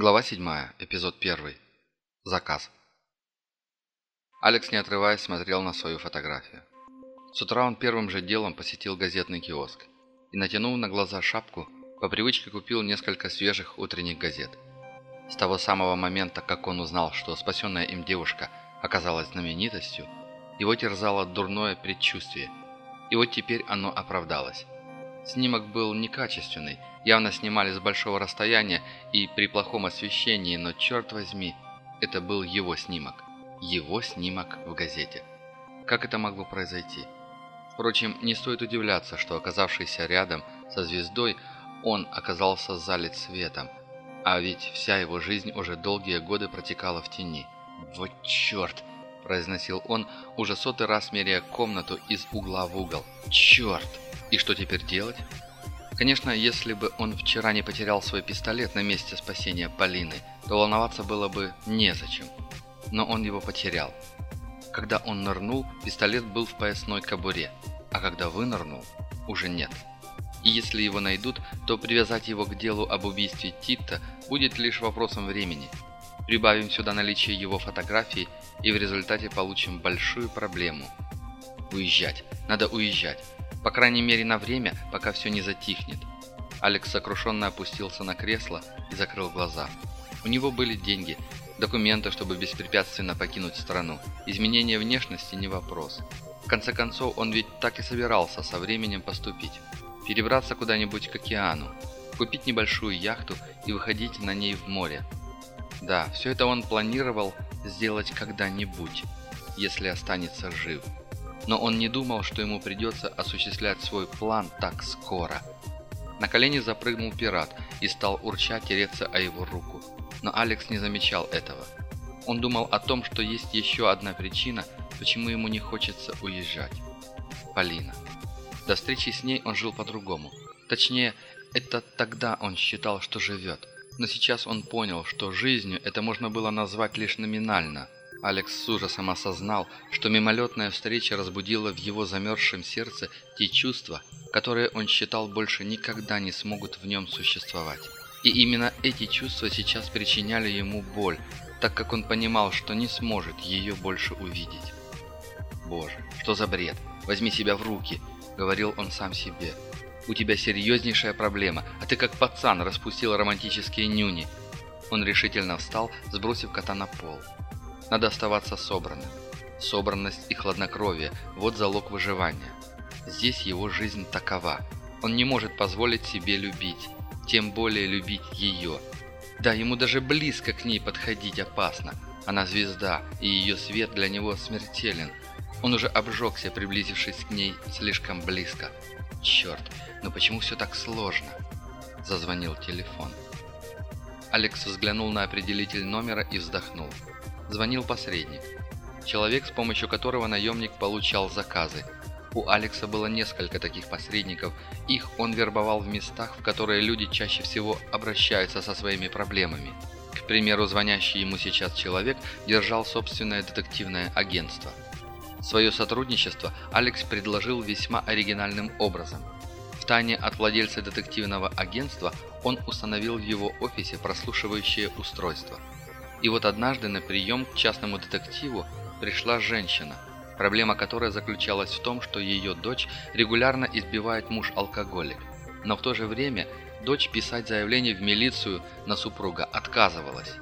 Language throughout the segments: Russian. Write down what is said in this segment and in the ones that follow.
Глава 7. Эпизод 1. Заказ. Алекс, не отрываясь, смотрел на свою фотографию. С утра он первым же делом посетил газетный киоск и, натянув на глаза шапку, по привычке купил несколько свежих утренних газет. С того самого момента, как он узнал, что спасенная им девушка оказалась знаменитостью, его терзало дурное предчувствие, и вот теперь оно оправдалось. Снимок был некачественный, явно снимали с большого расстояния и при плохом освещении, но черт возьми, это был его снимок. Его снимок в газете. Как это могло произойти? Впрочем, не стоит удивляться, что оказавшийся рядом со звездой, он оказался залит светом. А ведь вся его жизнь уже долгие годы протекала в тени. «Вот черт!» – произносил он, уже сотый раз меряя комнату из угла в угол. «Черт!» И что теперь делать? Конечно, если бы он вчера не потерял свой пистолет на месте спасения Полины, то волноваться было бы незачем. Но он его потерял. Когда он нырнул, пистолет был в поясной кобуре, а когда вынырнул, уже нет. И если его найдут, то привязать его к делу об убийстве Тита будет лишь вопросом времени. Прибавим сюда наличие его фотографии, и в результате получим большую проблему. Уезжать. Надо уезжать. По крайней мере на время, пока все не затихнет. Алекс сокрушенно опустился на кресло и закрыл глаза. У него были деньги, документы, чтобы беспрепятственно покинуть страну. Изменение внешности не вопрос. В конце концов, он ведь так и собирался со временем поступить. Перебраться куда-нибудь к океану, купить небольшую яхту и выходить на ней в море. Да, все это он планировал сделать когда-нибудь, если останется жив но он не думал, что ему придется осуществлять свой план так скоро. На колени запрыгнул пират и стал урча тереться о его руку. Но Алекс не замечал этого. Он думал о том, что есть еще одна причина, почему ему не хочется уезжать. Полина. До встречи с ней он жил по-другому. Точнее, это тогда он считал, что живет. Но сейчас он понял, что жизнью это можно было назвать лишь номинально – Алекс с ужасом осознал, что мимолетная встреча разбудила в его замерзшем сердце те чувства, которые он считал больше никогда не смогут в нем существовать. И именно эти чувства сейчас причиняли ему боль, так как он понимал, что не сможет ее больше увидеть. «Боже, что за бред? Возьми себя в руки!» — говорил он сам себе. «У тебя серьезнейшая проблема, а ты как пацан распустил романтические нюни». Он решительно встал, сбросив кота на пол. Надо оставаться собранным. Собранность и хладнокровие – вот залог выживания. Здесь его жизнь такова. Он не может позволить себе любить, тем более любить ее. Да, ему даже близко к ней подходить опасно. Она звезда, и ее свет для него смертелен. Он уже обжегся, приблизившись к ней слишком близко. Черт, ну почему все так сложно? Зазвонил телефон. Алекс взглянул на определитель номера и вздохнул звонил посредник. Человек, с помощью которого наемник получал заказы. У Алекса было несколько таких посредников, их он вербовал в местах, в которые люди чаще всего обращаются со своими проблемами. К примеру, звонящий ему сейчас человек держал собственное детективное агентство. Свое сотрудничество Алекс предложил весьма оригинальным образом. В тайне от владельца детективного агентства он установил в его офисе прослушивающее устройство – и вот однажды на прием к частному детективу пришла женщина, проблема которой заключалась в том, что ее дочь регулярно избивает муж-алкоголик. Но в то же время дочь писать заявление в милицию на супруга отказывалась.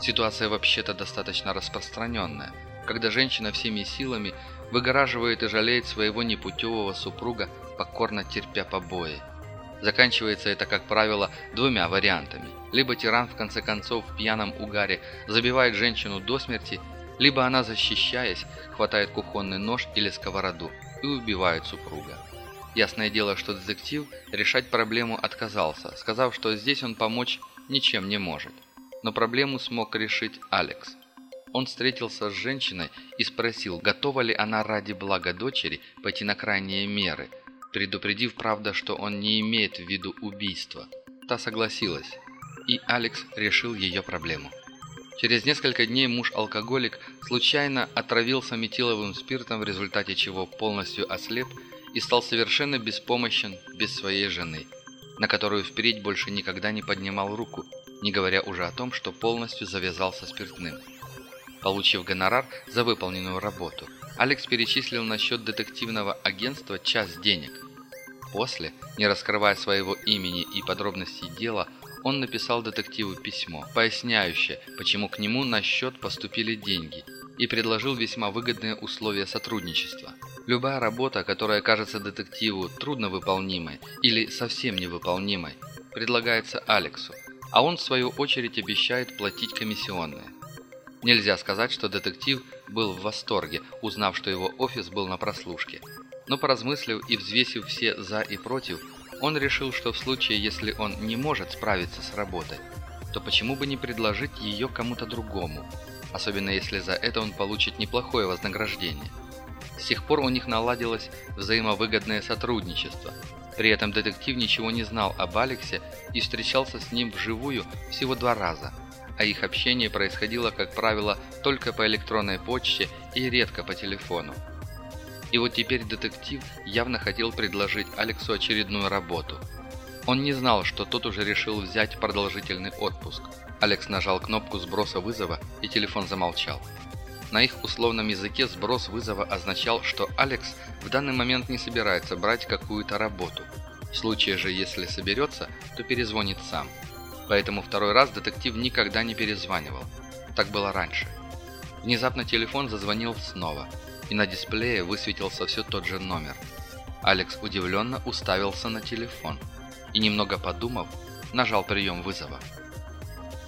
Ситуация вообще-то достаточно распространенная, когда женщина всеми силами выгораживает и жалеет своего непутевого супруга, покорно терпя побои. Заканчивается это, как правило, двумя вариантами. Либо тиран в конце концов в пьяном угаре забивает женщину до смерти, либо она, защищаясь, хватает кухонный нож или сковороду и убивает супруга. Ясное дело, что детектив решать проблему отказался, сказав, что здесь он помочь ничем не может. Но проблему смог решить Алекс. Он встретился с женщиной и спросил, готова ли она ради блага дочери пойти на крайние меры, предупредив, правда, что он не имеет в виду убийства. Та согласилась, и Алекс решил ее проблему. Через несколько дней муж-алкоголик случайно отравился метиловым спиртом, в результате чего полностью ослеп и стал совершенно беспомощен без своей жены, на которую впредь больше никогда не поднимал руку, не говоря уже о том, что полностью завязался спиртным. Получив гонорар за выполненную работу, Алекс перечислил на счет детективного агентства час денег. После, не раскрывая своего имени и подробностей дела, он написал детективу письмо, поясняющее, почему к нему на счет поступили деньги, и предложил весьма выгодные условия сотрудничества. Любая работа, которая кажется детективу трудновыполнимой или совсем невыполнимой, предлагается Алексу, а он в свою очередь обещает платить комиссионные. Нельзя сказать, что детектив был в восторге, узнав, что его офис был на прослушке. Но поразмыслив и взвесив все «за» и «против», он решил, что в случае, если он не может справиться с работой, то почему бы не предложить ее кому-то другому, особенно если за это он получит неплохое вознаграждение. С тех пор у них наладилось взаимовыгодное сотрудничество. При этом детектив ничего не знал об Алексе и встречался с ним вживую всего два раза, а их общение происходило, как правило, только по электронной почте и редко по телефону. И вот теперь детектив явно хотел предложить Алексу очередную работу. Он не знал, что тот уже решил взять продолжительный отпуск. Алекс нажал кнопку сброса вызова, и телефон замолчал. На их условном языке сброс вызова означал, что Алекс в данный момент не собирается брать какую-то работу. В случае же, если соберется, то перезвонит сам. Поэтому второй раз детектив никогда не перезванивал. Так было раньше. Внезапно телефон зазвонил снова – и на дисплее высветился все тот же номер. Алекс удивленно уставился на телефон и, немного подумав, нажал прием вызова.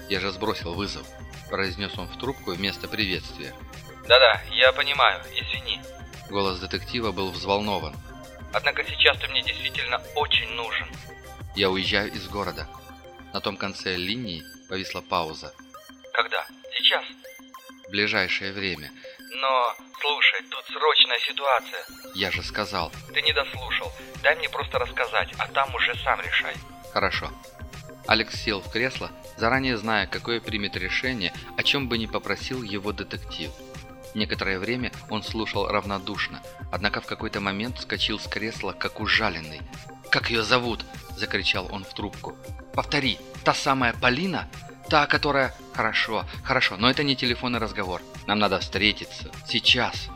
«Я же сбросил вызов», – произнес он в трубку вместо приветствия. «Да-да, я понимаю, извини». Голос детектива был взволнован. «Однако сейчас ты мне действительно очень нужен». «Я уезжаю из города». На том конце линии повисла пауза. «Когда? Сейчас?» «В ближайшее время. Но, слушай, тут срочная ситуация. Я же сказал. Ты не дослушал. Дай мне просто рассказать, а там уже сам решай. Хорошо. Алекс сел в кресло, заранее зная, какое примет решение, о чем бы ни попросил его детектив. Некоторое время он слушал равнодушно, однако в какой-то момент вскочил с кресла, как ужаленный. «Как ее зовут?» – закричал он в трубку. «Повтори, та самая Полина? Та, которая...» «Хорошо, хорошо, но это не телефонный разговор. Нам надо встретиться. Сейчас!»